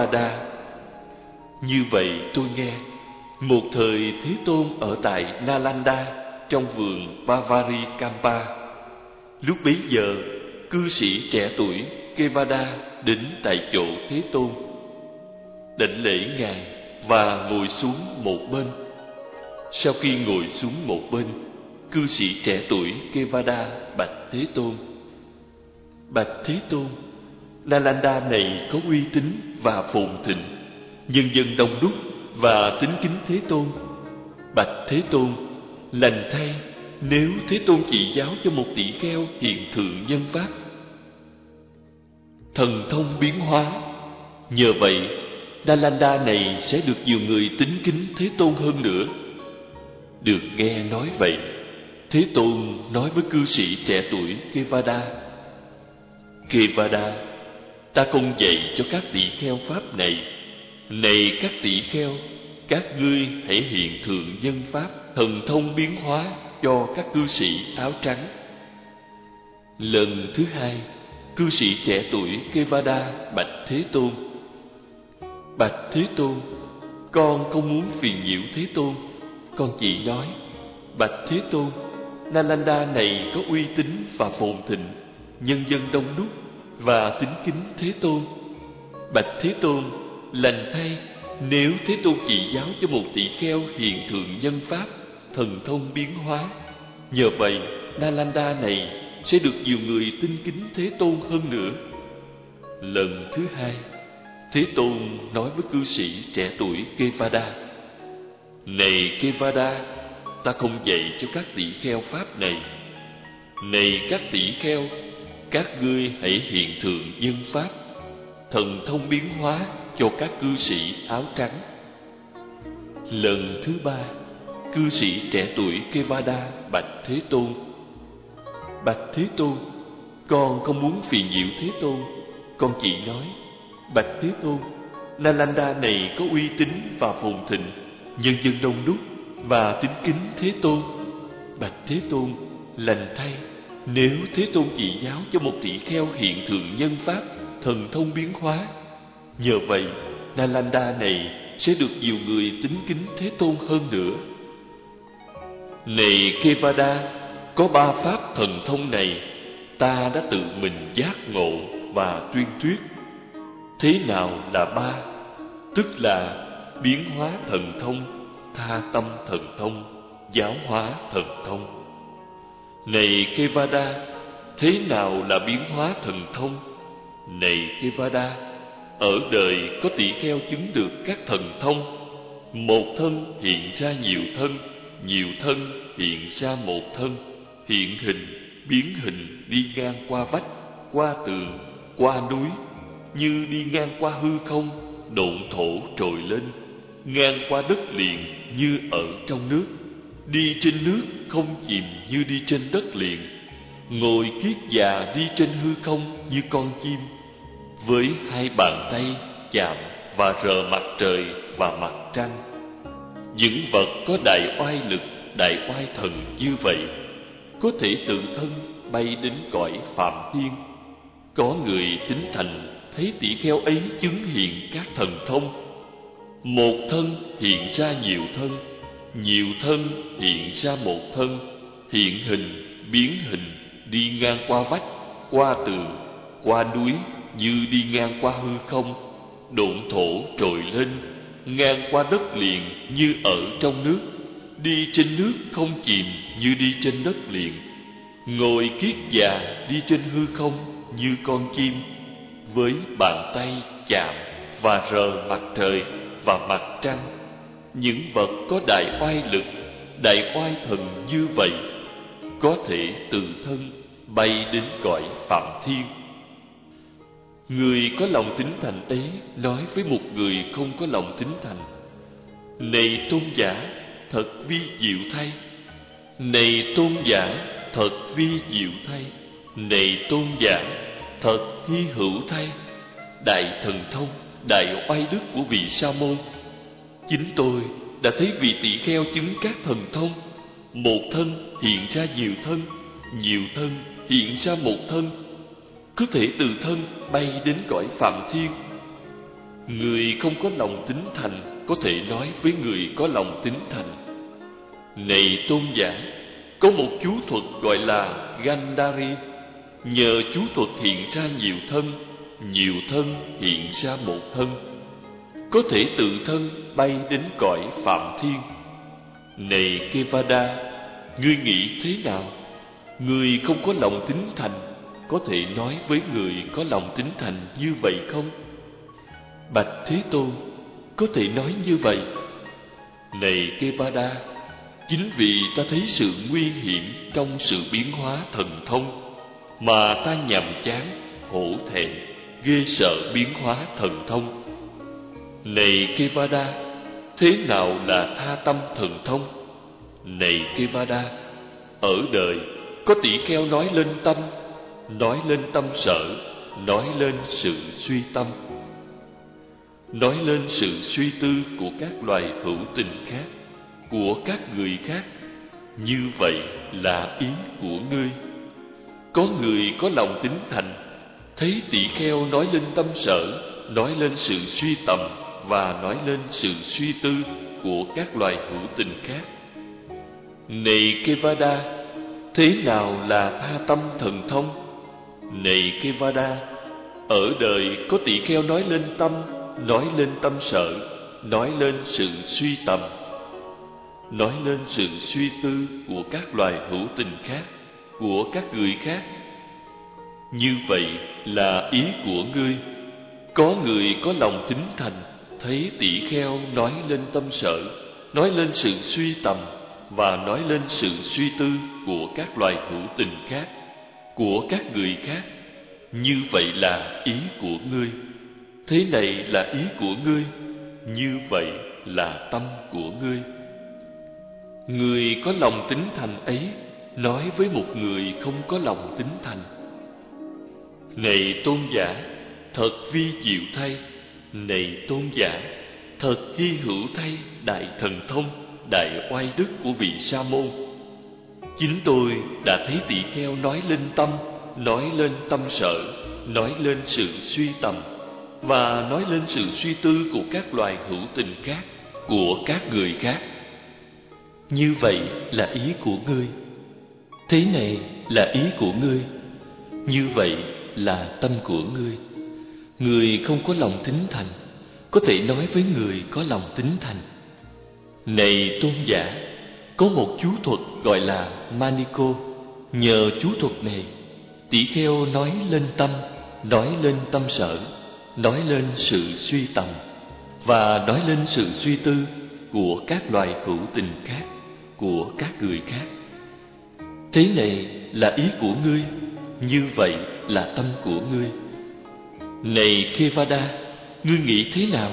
Kinh Kevada Như vậy tôi nghe, Một thời Thế Tôn ở tại Nalanda Trong vườn Bavari Kampa Lúc bấy giờ, Cư sĩ trẻ tuổi Kevada đến tại chỗ Thế Tôn. Đảnh lễ Ngài và ngồi xuống một bên. Sau khi ngồi xuống một bên, Cư sĩ trẻ tuổi Kevada bạch Thế Tôn. Bạch Thế Tôn Nalanda này có uy tín và phồn thịnh, Nhân dân đông đúc và tính kính Thế Tôn. Bạch Thế Tôn, Lành thay, nếu Thế Tôn chỉ giáo cho một tỷ kheo hiện thượng nhân pháp. Thần thông biến hóa, Nhờ vậy Nalanda này sẽ được nhiều người tính kính Thế Tôn hơn nữa. Được nghe nói vậy, Thế Tôn nói với cư sĩ trẻ tuổi Kevada Kevada Ta không dạy cho các tỷ kheo pháp này. Này các tỷ kheo, Các ngươi hãy hiện thượng nhân pháp Thần thông biến hóa cho các cư sĩ áo trắng. Lần thứ hai, Cư sĩ trẻ tuổi Kevada bạch Thế Tôn. Bạch Thế Tôn, Con không muốn phiền nhiễu Thế Tôn. Con chỉ nói, Bạch Thế Tôn, Nalanda này có uy tín và phồn thịnh, Nhân dân đông đúc và tính kính Thế Tôn. Bạch Thế Tôn, lành thay nếu Thế Tôn chỉ giáo cho một tỷ kheo hiện thượng nhân pháp, thần thông biến hóa. Nhờ vậy, Nalanda này sẽ được nhiều người tin kính Thế Tôn hơn nữa. Lần thứ hai, Thế Tôn nói với cư sĩ trẻ tuổi Kevada, Này Kevada, ta không dạy cho các tỷ kheo pháp này. Này các tỷ kheo, các ngươi hãy hiện thường dân pháp, thần thông biến hóa cho các cư sĩ áo trắng. Lần thứ ba, cư sĩ trẻ tuổi kevada bạch thế tôn. Bạch thế tôn, con không muốn phiền nhiễu thế tôn. Con chỉ nói, bạch thế tôn, nalanda này có uy tín và phồn thịnh, nhân dân đông đúc và tính kính thế tôn. Bạch thế tôn, lành thay nếu Thế Tôn chỉ giáo cho một tỷ kheo hiện thượng nhân pháp, thần thông biến hóa, nhờ vậy Nalanda này sẽ được nhiều người tính kính Thế Tôn hơn nữa. Này Kevada, có ba pháp thần thông này, ta đã tự mình giác ngộ và tuyên thuyết. Thế nào là ba? Tức là biến hóa thần thông, tha tâm thần thông, giáo hóa thần thông. Này Kevada, thế nào là biến hóa thần thông? Này Kevada, ở đời có tỷ kheo chứng được các thần thông. Một thân hiện ra nhiều thân, nhiều thân hiện ra một thân, hiện hình, biến hình đi ngang qua vách, qua tường, qua núi, như đi ngang qua hư không, độn thổ trồi lên, ngang qua đất liền như ở trong nước Đi trên nước không chìm như đi trên đất liền. Ngồi kiết già đi trên hư không như con chim. Với hai bàn tay chạm và rờ mặt trời và mặt trăng. Những vật có đại oai lực, đại oai thần như vậy Có thể tự thân bay đến cõi phạm thiên. Có người tính thành thấy tỷ kheo ấy chứng hiện các thần thông. Một thân hiện ra nhiều thân nhiều thân hiện ra một thân, hiện hình, biến hình, đi ngang qua vách, qua tường, qua núi, như đi ngang qua hư không. Độn thổ trồi lên, ngang qua đất liền như ở trong nước. Đi trên nước không chìm như đi trên đất liền. Ngồi kiết già đi trên hư không như con chim, với bàn tay chạm và rờ mặt trời và mặt trăng những vật có đại oai lực, đại oai thần như vậy, có thể từ thân bay đến cõi phạm thiên. Người có lòng tính thành ấy nói với một người không có lòng tính thành, này tôn giả, thật vi diệu thay. Này tôn giả, thật vi diệu thay. Này tôn giả, thật hy hữu thay. Đại thần thông, đại oai đức của vị sa môn Chính tôi đã thấy vị tỷ kheo chứng các thần thông. Một thân hiện ra nhiều thân Nhiều thân hiện ra một thân. Có thể từ thân bay đến cõi phạm thiên. Người không có lòng tính thành có thể nói với người có lòng tính thành. Này tôn giả, có một chú thuật gọi là gandhari. Nhờ chú thuật hiện ra nhiều thân nhiều thân hiện ra một thân có thể tự thân bay đến cõi phạm thiên. Này kevada, ngươi nghĩ thế nào? Người không có lòng tính thành, có thể nói với người có lòng tính thành như vậy không? Bạch thế tôn, có thể nói như vậy. Này kevada, chính vì ta thấy sự nguy hiểm trong sự biến hóa thần thông, mà ta nhàm chán, hổ thẹn, ghê sợ biến hóa thần thông này Kivada, thế nào là tha tâm thần thông? Này Kivada, ở đời có tỷ kheo nói lên tâm nói lên tâm sở nói lên sự suy tâm. Nói lên sự suy tư của các loài hữu tình khác của các người khác như vậy là ý của ngươi. Có người có lòng tính thành thấy tỷ kheo nói lên tâm sở nói lên sự suy tầm và nói lên sự suy tư của các loài hữu tình khác. Này kevada thế nào là tha tâm thần thông? Này kevada ở đời có tỷ kheo nói lên tâm nói lên tâm sợ, nói lên sự suy tầm nói lên sự suy tư của các loài hữu tình khác của các người khác. Như vậy là ý của ngươi. Có người có lòng tính thành thấy tỷ kheo nói lên tâm sở, nói lên sự suy tầm và nói lên sự suy tư của các loài hữu tình khác, của các người khác. Như vậy là ý của ngươi. Thế này là ý của ngươi, như vậy là tâm của ngươi. Người có lòng tính thành ấy, nói với một người không có lòng tính thành. Này tôn giả, thật vi diệu thay này tôn giả, thật hy hữu thay đại thần thông, đại oai đức của vị sa môn. Chính tôi đã thấy tỷ kheo nói lên tâm, nói lên tâm sợ nói lên sự suy tầm, và nói lên sự suy tư của các loài hữu tình khác, của các người khác. Như vậy là ý của ngươi. Thế này là ý của ngươi. Như vậy là tâm của ngươi người không có lòng tính thành, có thể nói với người có lòng tính thành. Này tôn giả, có một chú thuật gọi là maniko nhờ chú thuật này, tỷ kheo nói lên tâm, nói lên tâm sở, nói lên sự suy tầm, và nói lên sự suy tư của các loài hữu tình khác, của các người khác. Thế này là ý của ngươi, như vậy là tâm của ngươi này kevada, ngươi nghĩ thế nào?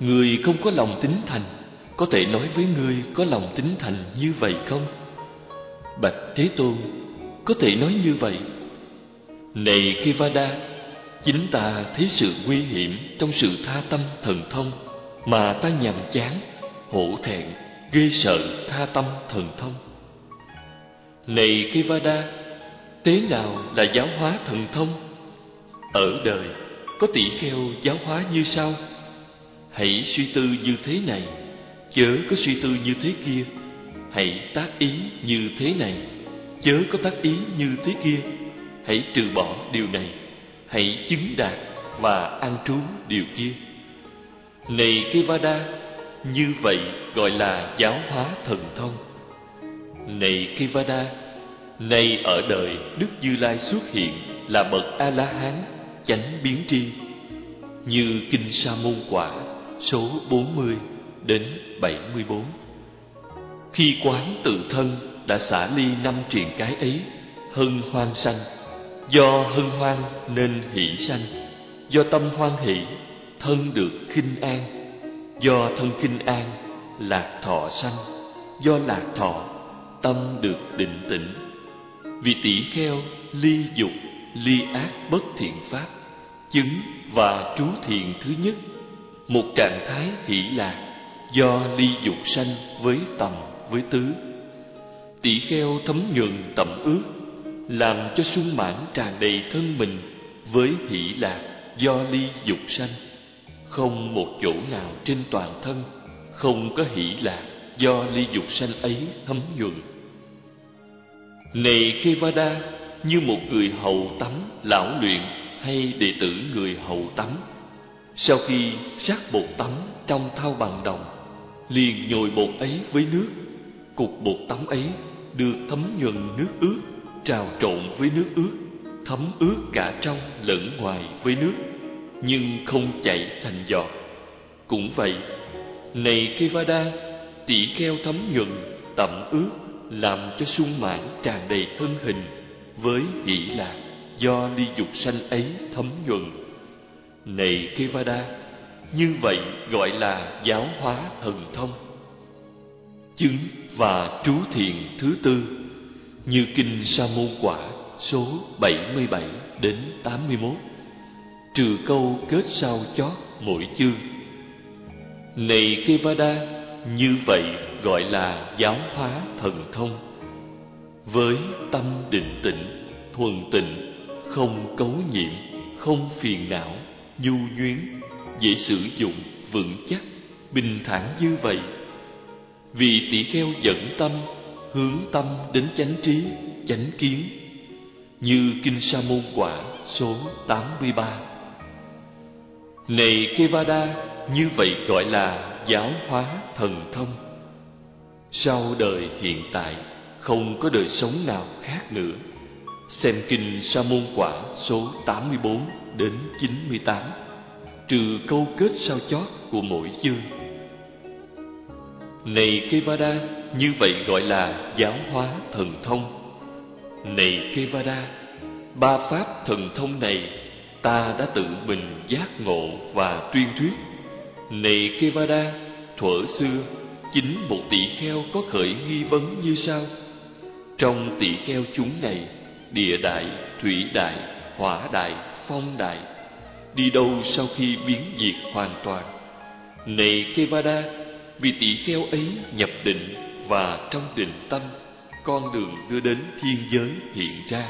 Người không có lòng tính thành, có thể nói với ngươi có lòng tính thành như vậy không? Bạch thế tôn, có thể nói như vậy. Này kevada, chính ta thấy sự nguy hiểm trong sự tha tâm thần thông mà ta nhàm chán, hổ thẹn, ghê sợ tha tâm thần thông. Này kevada, thế nào là giáo hóa thần thông? Ở đời có tỷ kheo giáo hóa như sau. Hãy suy tư như thế này, chớ có suy tư như thế kia. Hãy tác ý như thế này, chớ có tác ý như thế kia. Hãy trừ bỏ điều này, hãy chứng đạt và an trú điều kia. Này kevada, như vậy gọi là giáo hóa thần thông. Này kevada, nay ở đời đức như lai xuất hiện là bậc a la hán chánh biến tri, như kinh sa môn quả, số 40 đến 74 khi quán tự thân đã xả ly năm triền cái ấy, hân hoan sanh. Do hân hoan nên hỷ sanh. Do tâm hoan hỷ, thân được khinh an. Do thân khinh an, lạc thọ sanh. Do lạc thọ, tâm được định tĩnh. Vì tỷ kheo ly dục ly ác bất thiện pháp, chứng và trú thiện thứ nhất, một trạng thái hỷ lạc do ly dục sanh với tầm, với tứ. Tỷ kheo thấm nhuần tầm ước làm cho sung mãn tràn đầy thân mình với hỷ lạc do ly dục sanh. Không một chỗ nào trên toàn thân không có hỷ lạc do ly dục sanh ấy thấm nhuận này Kevada như một người hầu tắm lão luyện hay đệ tử người hầu tắm. Sau khi sát bột tắm trong thau bằng đồng, liền nhồi bột ấy với nước. Cục bột tắm ấy được thấm nhuần nước ướt, trào trộn với nước ướt, thấm ướt cả trong lẫn ngoài với nước, nhưng không chảy thành giọt. Cũng vậy, này Kevada tỷ kheo thấm nhuần, tẩm ướt, làm cho sung mãn tràn đầy thân hình với hỷ lạc, do ly dục sanh ấy thấm nhuần. Này Kevada như vậy gọi là giáo hóa thần thông. Chứng và trú thiền thứ tư, như kinh sa môn quả, số 77 đến 81 trừ câu kết sau chót mỗi chương. Này Kevada như vậy gọi là giáo hóa thần thông với tâm định tĩnh, thuần tịnh, không cấu nhiễm, không phiền não, nhu nhuyến dễ sử dụng, vững chắc, bình thản như vậy. Vì tỷ kheo dẫn tâm, hướng tâm đến chánh trí, chánh kiến. Như kinh sa môn quả số 83 này Kevada, như vậy gọi là giáo hóa thần thông. Sau đời hiện tại không có đời sống nào khác nữa. Xem kinh sa môn quả số 84 đến 98 trừ câu kết sao chót của mỗi chương. Này Kevada như vậy gọi là giáo hóa thần thông. Này Kevada ba pháp thần thông này ta đã tự mình giác ngộ và tuyên thuyết. Này Kevada thuở xưa, chính một tỷ kheo có khởi nghi vấn như sau trong tỷ kheo chúng này, địa đại, thủy đại, hỏa đại, phong đại, đi đâu sau khi biến diệt hoàn toàn? Này Kevada vì tỷ kheo ấy nhập định và trong định tâm, con đường đưa đến thiên giới hiện ra.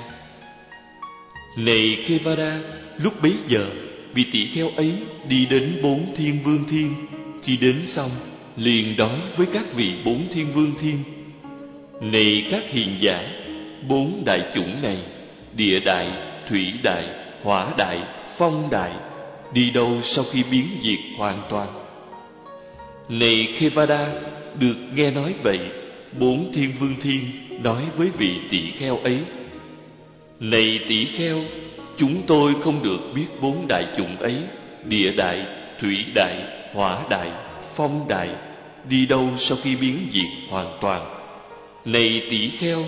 Này Kevada lúc bấy giờ, vì tỷ kheo ấy đi đến bốn thiên vương thiên, khi đến xong, liền nói với các vị bốn thiên vương thiên này các hiền giả, bốn đại chủng này, địa đại, thủy đại, hỏa đại, phong đại, đi đâu sau khi biến diệt hoàn toàn? Này Kevada được nghe nói vậy, bốn thiên vương thiên nói với vị tỷ kheo ấy, này tỷ kheo, chúng tôi không được biết bốn đại chủng ấy, địa đại, thủy đại, hỏa đại, phong đại, đi đâu sau khi biến diệt hoàn toàn? Này tỷ kheo,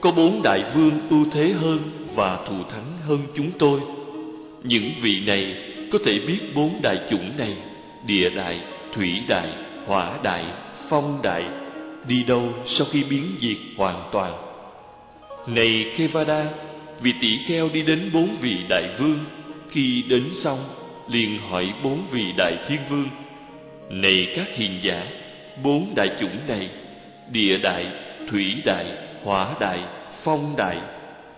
có bốn đại vương ưu thế hơn và thù thắng hơn chúng tôi. Những vị này có thể biết bốn đại chủng này địa đại, thủy đại, hỏa đại, phong đại, đi đâu sau khi biến diệt hoàn toàn. Này kevada vị tỷ kheo đi đến bốn vị đại vương, khi đến xong, liền hỏi bốn vị đại thiên vương. Này các hiền giả, bốn đại chủng này, địa đại thủy đại, hỏa đại, phong đại,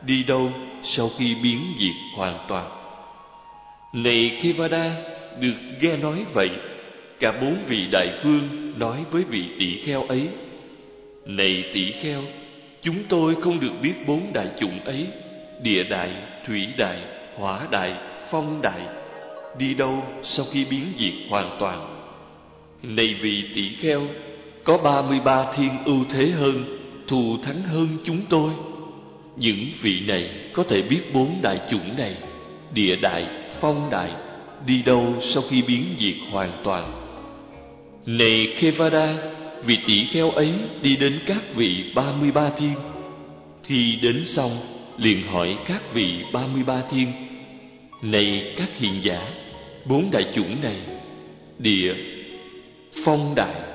đi đâu sau khi biến diệt hoàn toàn. Này kevada được nghe nói vậy, cả bốn vị đại vương nói với vị tỷ kheo ấy, này tỷ kheo, chúng tôi không được biết bốn đại chủng ấy, địa đại, thủy đại, hỏa đại, phong đại, đi đâu sau khi biến diệt hoàn toàn. Này vị tỷ kheo có ba mươi ba thiên ưu thế hơn, thù thắng hơn chúng tôi. Những vị này có thể biết bốn đại chủng này, địa đại, phong đại, đi đâu sau khi biến diệt hoàn toàn. Này Kevada vị tỷ kheo ấy đi đến các vị ba mươi ba thiên. Khi đến xong, liền hỏi các vị ba mươi ba thiên. Này các hiền giả, bốn đại chủng này, địa, phong đại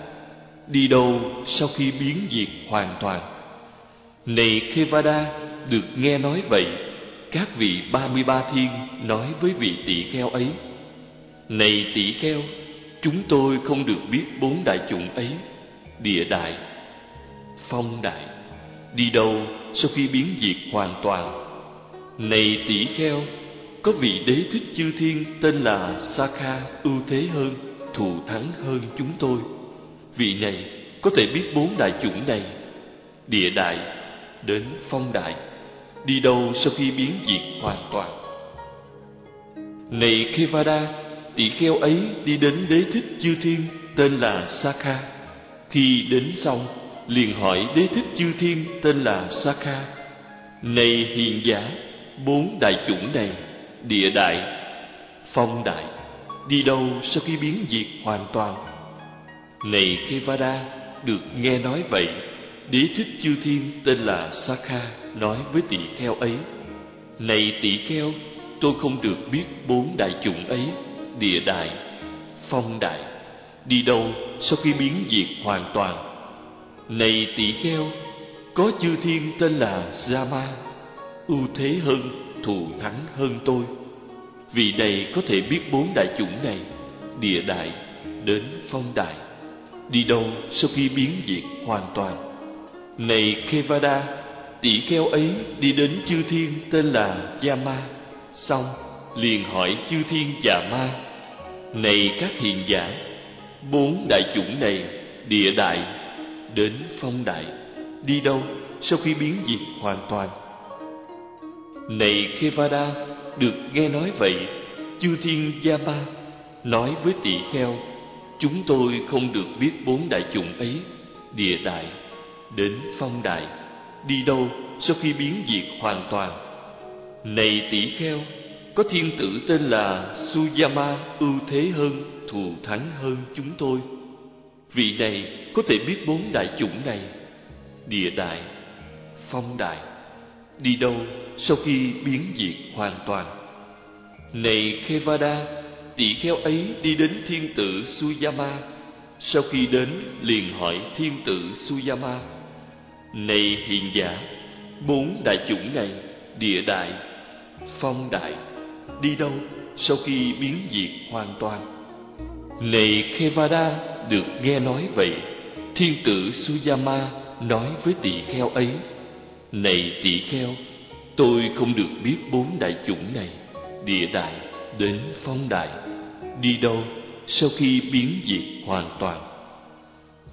đi đâu sau khi biến diệt hoàn toàn. Này Kevada được nghe nói vậy, các vị ba mươi ba thiên nói với vị tỷ kheo ấy, này tỷ kheo, chúng tôi không được biết bốn đại chủng ấy, địa đại, phong đại, đi đâu sau khi biến diệt hoàn toàn. Này tỷ kheo, có vị đế thích chư thiên tên là Sakha ưu thế hơn, thù thắng hơn chúng tôi vị này, có thể biết bốn đại chủng này. Địa đại, đến phong đại, đi đâu sau khi biến diệt hoàn toàn. Này Kevada tỷ kheo ấy đi đến đế thích chư thiên, tên là Sakha. Khi đến xong, liền hỏi đế thích chư thiên, tên là Sakha. Này hiền giả, bốn đại chủng này, địa đại, phong đại, đi đâu sau khi biến diệt hoàn toàn? Này Kevada được nghe nói vậy, đế thích chư thiên tên là Sakha nói với tỷ kheo ấy, này tỷ kheo, tôi không được biết bốn đại chủng ấy, địa đại phong đại đi đâu sau khi biến diệt hoàn toàn. Này tỷ kheo, có chư thiên tên là Zama ưu thế hơn, thù thắng hơn tôi. Vì này có thể biết bốn đại chủng này, địa đại đến phong đại đi đâu sau khi biến diệt hoàn toàn? Này Kevada tỷ kheo ấy đi đến chư thiên tên là Yama. Xong, liền hỏi chư thiên và ma, này các hiền giả, bốn đại chủng này, địa đại, đến phong đại, đi đâu sau khi biến diệt hoàn toàn? Này Kevada được nghe nói vậy, chư thiên Yama nói với tỷ kheo chúng tôi không được biết bốn đại chủng ấy, địa đại, đến phong đại, đi đâu sau khi biến diệt hoàn toàn. Này tỷ kheo, có thiên tử tên là Suyama ưu thế hơn, thù thắng hơn chúng tôi. Vị này có thể biết bốn đại chủng này, địa đại, phong đại, đi đâu sau khi biến diệt hoàn toàn. Này Kevada tỷ kheo ấy đi đến thiên tử Suyama. Sau khi đến, liền hỏi thiên tử Suyama, này hiền giả, bốn đại chủng này, địa đại, phong đại, đi đâu sau khi biến diệt hoàn toàn? Này Khevada, được nghe nói vậy, thiên tử Suyama nói với tỷ kheo ấy, này tỷ kheo, tôi không được biết bốn đại chủng này, địa đại đến phong đại đi đâu sau khi biến diệt hoàn toàn.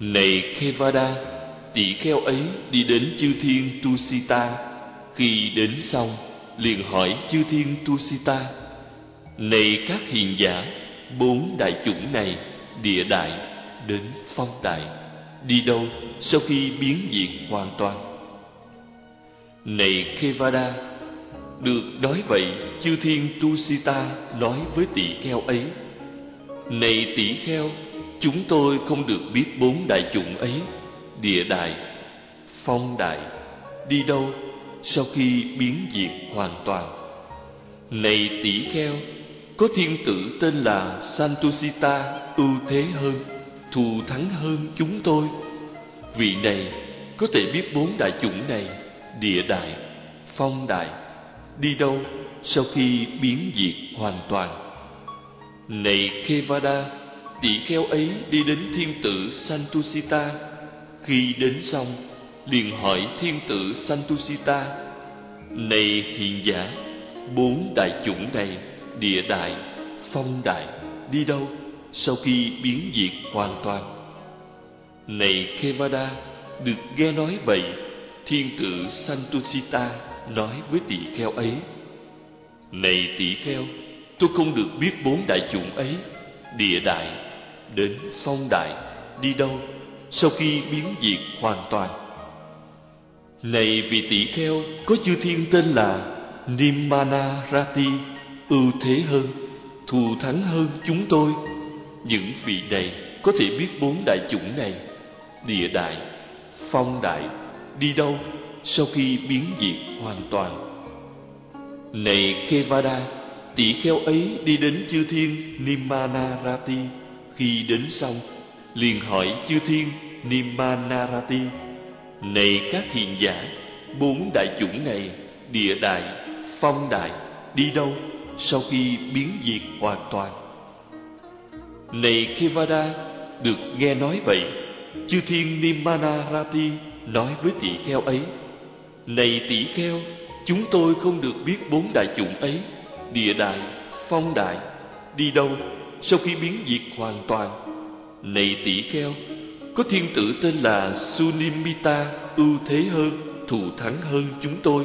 Này Kevada tỷ kheo ấy đi đến chư thiên Tusita. Khi đến xong, liền hỏi chư thiên Tusita, này các hiền giả, bốn đại chủng này, địa đại, đến phong đại đi đâu sau khi biến diệt hoàn toàn? Này Kevada được nói vậy, chư thiên Tusita nói với tỷ kheo ấy, này tỷ kheo, chúng tôi không được biết bốn đại chủng ấy, địa đại phong đại đi đâu sau khi biến diệt hoàn toàn. Này tỷ kheo, có thiên tử tên là santusita ưu thế hơn, thù thắng hơn chúng tôi. Vị này có thể biết bốn đại chủng này, địa đại phong đại đi đâu sau khi biến diệt hoàn toàn? Này kevada tỷ kheo ấy đi đến thiên tử santusita. Khi đến xong, liền hỏi thiên tử santusita, này hiền giả, bốn đại chủng này, địa đại, phong đại, đi đâu sau khi biến diệt hoàn toàn? Này kevada được nghe nói vậy thiên tử santusita nói với tỷ kheo ấy, này tỷ kheo, tôi không được biết bốn đại chủng ấy, địa đại, đến phong đại, đi đâu, sau khi biến diệt hoàn toàn. Này vị tỷ kheo, có chư thiên tên là Nimanarati, ưu thế hơn, thù thắng hơn chúng tôi. Những vị này có thể biết bốn đại chủng này, địa đại, phong đại đi đâu sau khi biến diệt hoàn toàn. Này Kevada, tỷ kheo ấy đi đến chư thiên nimanarati. Khi đến xong, liền hỏi chư thiên nimanarati, này các hiền giả, bốn đại chủng này, địa đại, phong đại, đi đâu sau khi biến diệt hoàn toàn? Này Kevada, được nghe nói vậy, chư thiên nimanarati nói với tỷ kheo ấy Này tỷ kheo Chúng tôi không được biết bốn đại chủng ấy Địa đại, phong đại Đi đâu sau khi biến diệt hoàn toàn. Này tỷ kheo Có thiên tử tên là Sunimita ưu thế hơn, thù thắng hơn chúng tôi.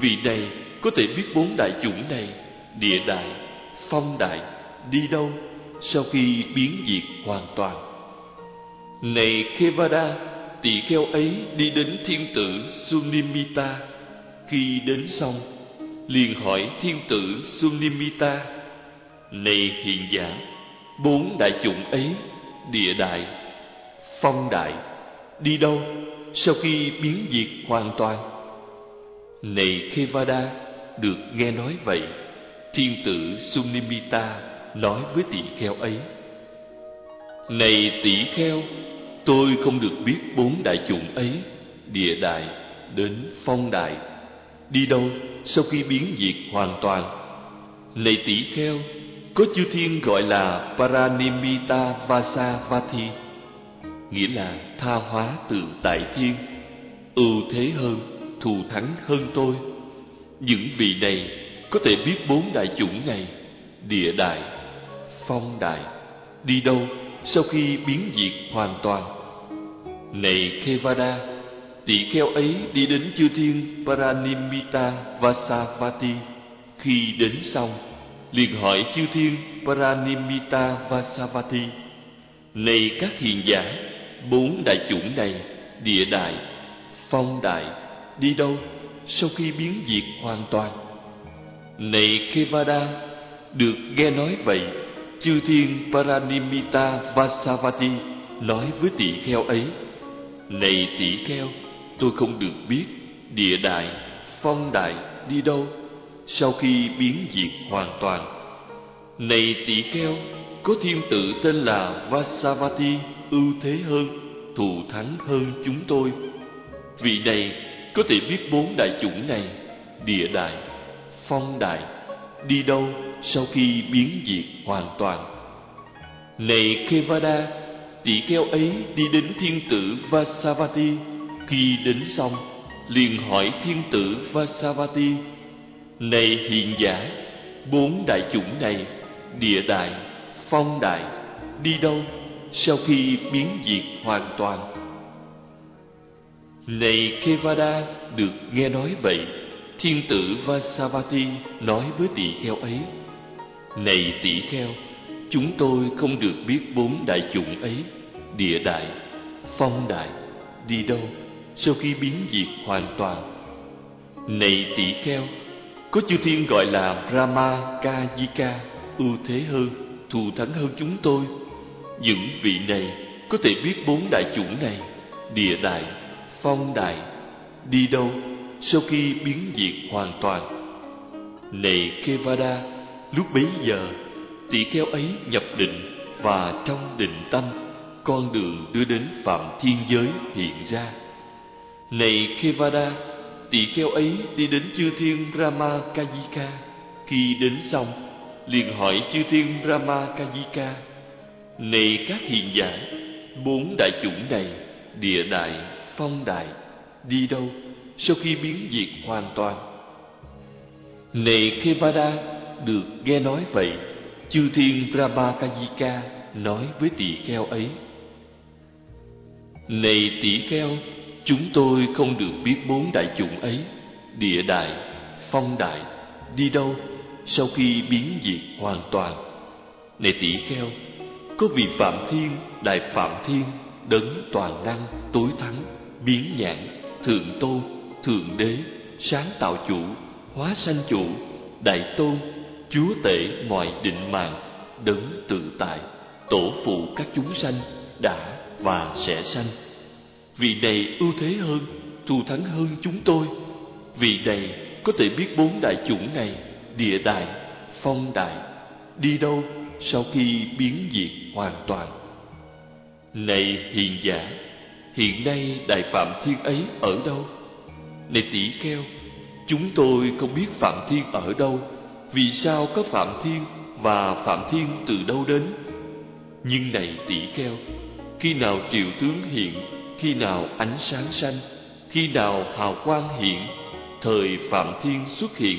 Vị này có thể biết bốn đại chủng này Địa đại, phong đại Đi đâu sau khi biến diệt hoàn toàn. Này Kevada Tỷ kheo ấy đi đến thiên tử Sunimita. Khi đến xong, liền hỏi thiên tử Sunimita, Này hiền giả, Bốn đại chủng ấy, Địa đại, Phong đại, Đi đâu? Sau khi biến diệt hoàn toàn. Này Kevada Được nghe nói vậy, Thiên tử Sunimita nói với tỷ kheo ấy, Này tỷ kheo Tôi không được biết bốn đại chủng ấy Địa đại đến phong đại. Đi đâu sau khi biến diệt hoàn toàn? Này tỷ kheo Có chư thiên gọi là Paranimita Vasavati Nghĩa là tha hóa từ tại thiên. Ưu thế hơn, thù thắng hơn tôi. Những vị này có thể biết bốn đại chủng này Địa đại, phong đại. Đi đâu sau khi biến diệt hoàn toàn Này Kevada Tỷ kheo ấy đi đến chư thiên Paranimita Vasavati. Khi đến xong liền hỏi chư thiên Paranimita Vasavati Này các hiền giả Bốn đại chủng này Địa đại, phong đại Đi đâu sau khi biến diệt hoàn toàn? Này Kevada Được nghe nói vậy Chư thiên Paranimita Vasavati Nói với tỷ kheo ấy Này tỷ kheo Tôi không được biết Địa đại, phong đại đi đâu Sau khi biến diệt hoàn toàn. Này tỷ kheo Có thiên tử tên là Vasavati Ưu thế hơn Thù thắng hơn chúng tôi. Vị này có thể biết bốn đại chủng này Địa đại, phong đại Đi đâu sau khi biến diệt hoàn toàn? Này Kevada Tỷ kheo ấy đi đến thiên tử Vasavati. Khi đến xong liền hỏi thiên tử Vasavati Này hiền giả Bốn đại chủng này Địa đại, phong đại Đi đâu sau khi biến diệt hoàn toàn? Này Kevada được nghe nói vậy Thiên tử Vasavati nói với tỷ kheo ấy Này tỷ kheo Chúng tôi không được biết bốn đại chủng ấy Địa đại, phong đại Đi đâu sau khi biến diệt hoàn toàn. Này tỷ kheo Có chư thiên gọi là Brahma Kajika Ưu thế hơn, thù thắng hơn chúng tôi. Những vị này có thể biết bốn đại chủng này Địa đại, phong đại Đi đâu sau khi biến diệt hoàn toàn Này Kevada Lúc bấy giờ tỷ kheo ấy nhập định Và trong định tâm Con đường đưa đến phạm thiên giới hiện ra. Này Kevada Tỷ kheo ấy đi đến chư thiên Rama Kajika Khi đến xong liền hỏi chư thiên Rama Kajika Này các hiện giả Bốn đại chủng này Địa đại, phong đại Đi đâu? Sau khi biến diệt hoàn toàn. Này Kevada Được nghe nói vậy Chư thiên Brahmakajika Nói với tỷ kheo ấy Này tỷ kheo Chúng tôi không được biết bốn đại chủng ấy Địa đại, phong đại Đi đâu sau khi biến diệt hoàn toàn. Này tỷ kheo Có vị Phạm Thiên, Đại Phạm Thiên Đấng toàn năng, tối thắng Biến nhãn, thượng tôn, thượng đế Sáng tạo chủ, hóa sanh chủ Đại tôn, chúa tể mọi định mạng Đấng tự tại Tổ phụ các chúng sanh Đã và sẽ sanh Vị này ưu thế hơn Thù thắng hơn chúng tôi Vị này có thể biết bốn đại chủng này Địa đại, phong đại Đi đâu sau khi biến diệt hoàn toàn Này hiền giả Hiện nay Đại Phạm Thiên ấy ở đâu? Này tỷ kheo Chúng tôi không biết Phạm Thiên ở đâu Vì sao có Phạm Thiên Và Phạm Thiên từ đâu đến? Nhưng này tỷ kheo Khi nào triệu tướng hiện khi nào ánh sáng xanh, khi nào hào quang hiện thời phạm thiên xuất hiện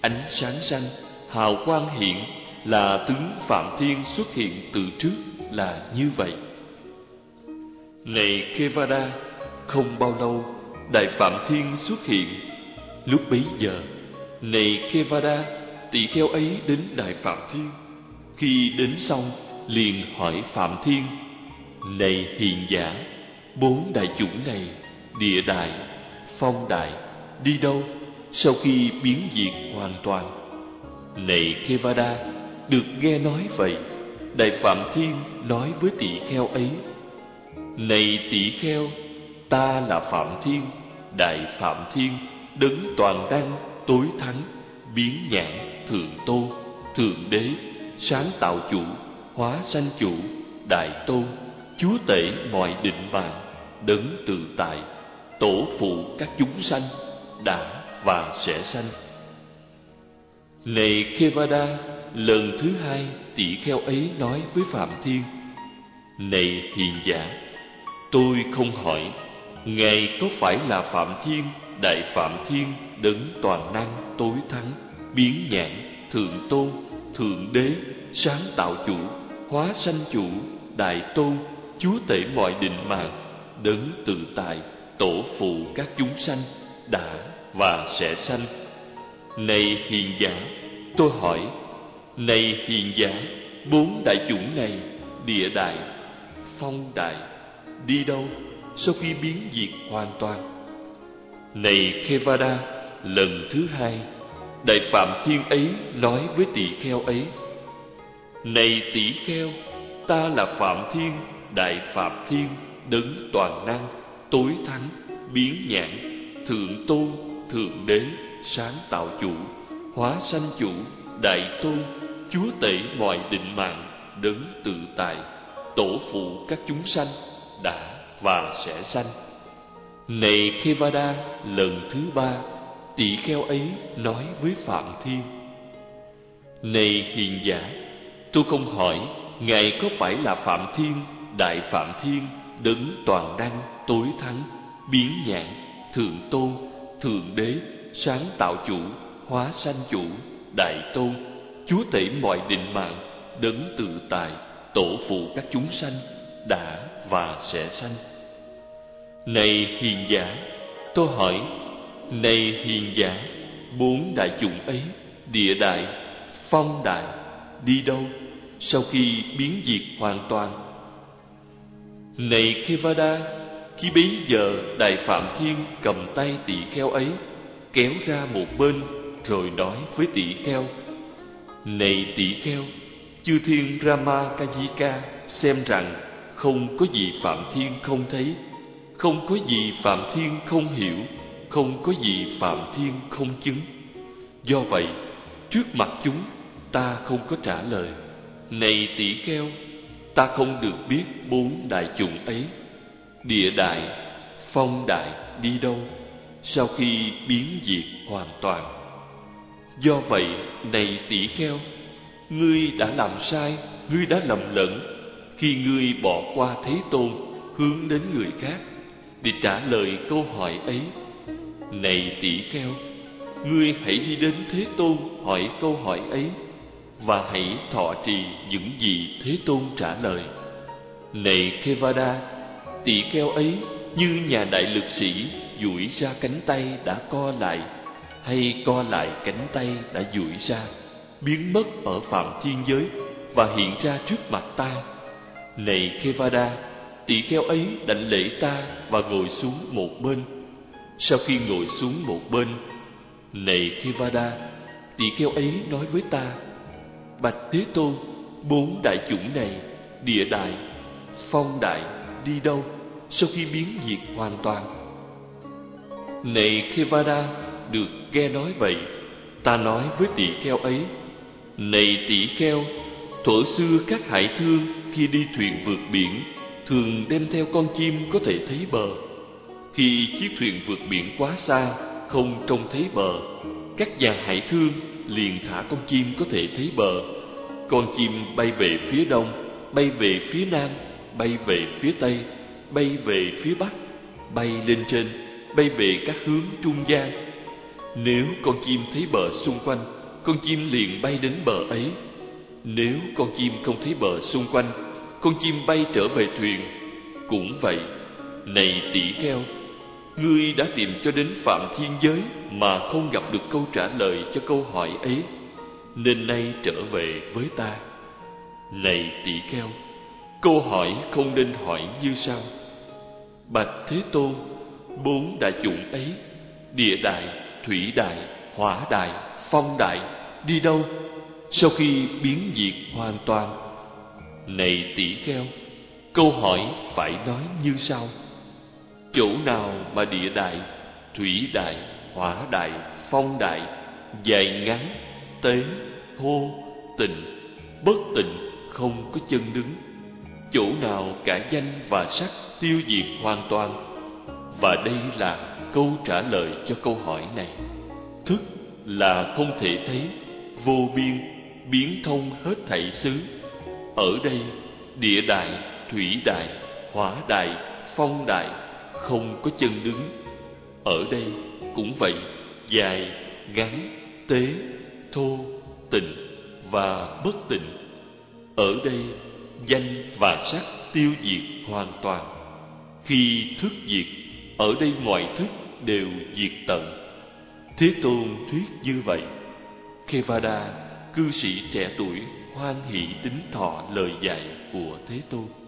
ánh sáng xanh hào quang hiện là tướng phạm thiên xuất hiện từ trước là như vậy. Này kevada không bao lâu đại phạm thiên xuất hiện. Lúc bấy giờ, này kevada tỷ kheo ấy đến đại phạm thiên. Khi đến xong, liền hỏi phạm thiên, này hiền giả, bốn đại chủng này, địa đại phong đại đi đâu? Sau khi biến diệt hoàn toàn. Này kevada được nghe nói vậy, đại phạm thiên nói với tỷ kheo ấy, này tỷ kheo, ta là phạm thiên đại phạm thiên đấng toàn đăng tối thắng, biến nhãn thượng tôn thượng đế, sáng tạo chủ, hóa sanh chủ, đại tôn chúa tể mọi định mạng, đấng tự tại, tổ phụ các chúng sanh, đã và sẽ sanh. Này Kevada lần thứ hai tỷ kheo ấy nói với Phạm Thiên, này hiền giả, tôi không hỏi ngài có phải là Phạm Thiên, đại Phạm Thiên, đấng toàn năng, tối thắng, biến nhãn, thượng tôn, thượng đế, sáng tạo chủ, hóa sanh chủ, đại tôn, chúa tể mọi định mạng, đấng tự tại, tổ phụ các chúng sanh, đã và sẽ sanh? Này hiền giả, tôi hỏi, này hiền giả, bốn đại chủng này, địa đại, phong đại, đi đâu? Sau khi biến diệt hoàn toàn. Này kevada lần thứ hai, đại phạm thiên ấy nói với tỷ kheo ấy, này tỷ kheo, ta là phạm thiên, đại phạm thiên, đấng toàn năng, tối thắng, biến nhãn, thượng tôn, thượng đế, sáng tạo chủ, hóa sanh chủ, đại tôn, chúa tể mọi định mạng, đấng tự tại, tổ phụ các chúng sanh, đã và sẽ sanh này Kevada lần thứ ba, tỷ kheo ấy nói với Phạm Thiên. Này hiền giả, Tôi không hỏi Ngài có phải là Phạm Thiên, Đại Phạm Thiên, Đấng toàn đăng, tối thắng, Biến nhãn, Thượng tôn, Thượng đế, Sáng tạo chủ, Hóa sanh chủ, Đại tôn, Chúa tể mọi định mạng, Đấng tự tại Tổ phụ các chúng sanh Đã và sẽ sanh. Này hiền giả, Tôi hỏi, Này hiền giả, Bốn đại chúng ấy, Địa đại, Phong đại, Đi đâu, Sau khi biến diệt hoàn toàn? Này Kevada Khi bấy giờ Đại Phạm Thiên cầm tay tỷ kheo ấy, Kéo ra một bên, Rồi nói với tỷ kheo, Này tỷ kheo, Chư thiên Rama Kajika xem rằng không có gì Phạm Thiên không thấy, không có gì Phạm Thiên không hiểu, không có gì Phạm Thiên không chứng. Do vậy, trước mặt chúng, ta không có trả lời. Này tỷ kheo, ta không được biết bốn đại chủng ấy. Địa đại, phong đại đi đâu, sau khi biến diệt hoàn toàn. Do vậy, này tỷ kheo, ngươi đã làm sai, ngươi đã lầm lẫn khi ngươi bỏ qua Thế Tôn hướng đến người khác để trả lời câu hỏi ấy. Này tỷ kheo, ngươi hãy đi đến Thế Tôn hỏi câu hỏi ấy và hãy thọ trì những gì Thế Tôn trả lời. Này Kevada, tỷ kheo ấy như nhà đại lực sĩ duỗi ra cánh tay đã co lại hay co lại cánh tay đã duỗi ra biến mất ở phạm thiên giới và hiện ra trước mặt ta này Kevada, tỷ kheo ấy đảnh lễ ta và ngồi xuống một bên. Sau khi ngồi xuống một bên, này Kevada, tỷ kheo ấy nói với ta, Bạch Thế Tôn, bốn đại chủng này, địa đại, phong đại, đi đâu sau khi biến diệt hoàn toàn? Này Kevada, được nghe nói vậy, ta nói với tỷ kheo ấy, Này tỷ kheo, thuở xưa các hải thương khi đi thuyền vượt biển thường đem theo con chim có thể thấy bờ. Khi chiếc thuyền vượt biển quá xa, không trông thấy bờ, các nhà hải thương liền thả con chim có thể thấy bờ. Con chim bay về phía đông, bay về phía nam, bay về phía tây, bay về phía bắc, bay lên trên, bay về các hướng trung gian. Nếu con chim thấy bờ xung quanh, con chim liền bay đến bờ ấy. Nếu con chim không thấy bờ xung quanh, con chim bay trở về thuyền. Cũng vậy, này tỷ kheo, ngươi đã tìm cho đến phạm thiên giới mà không gặp được câu trả lời cho câu hỏi ấy, nên nay trở về với ta. Này tỷ kheo, câu hỏi không nên hỏi như sau: Bạch Thế Tôn, bốn đại chủng ấy, địa đại, thủy đại, hỏa đại, phong đại, đi đâu? Sau khi biến diệt hoàn toàn, này tỷ kheo, câu hỏi phải nói như sau: Chỗ nào mà địa đại, thủy đại, hỏa đại, phong đại, dài ngắn, tế, thô, tịnh, bất tịnh, không có chân đứng. Chỗ nào cả danh và sắc tiêu diệt hoàn toàn. Và đây là câu trả lời cho câu hỏi này. Thức là không thể thấy, vô biên, biến thông hết thảy xứ. Ở đây, địa đại, thủy đại, hỏa đại, phong đại, không có chân đứng. Ở đây cũng vậy, dài, ngắn, tế, thô, tịnh và bất tịnh. Ở đây, danh và sắc tiêu diệt hoàn toàn. Khi thức diệt, ở đây mọi thức đều diệt tận. Thế Tôn thuyết như vậy. Kevada, cư sĩ trẻ tuổi, hoan hỷ tính thọ lời dạy của Thế Tôn.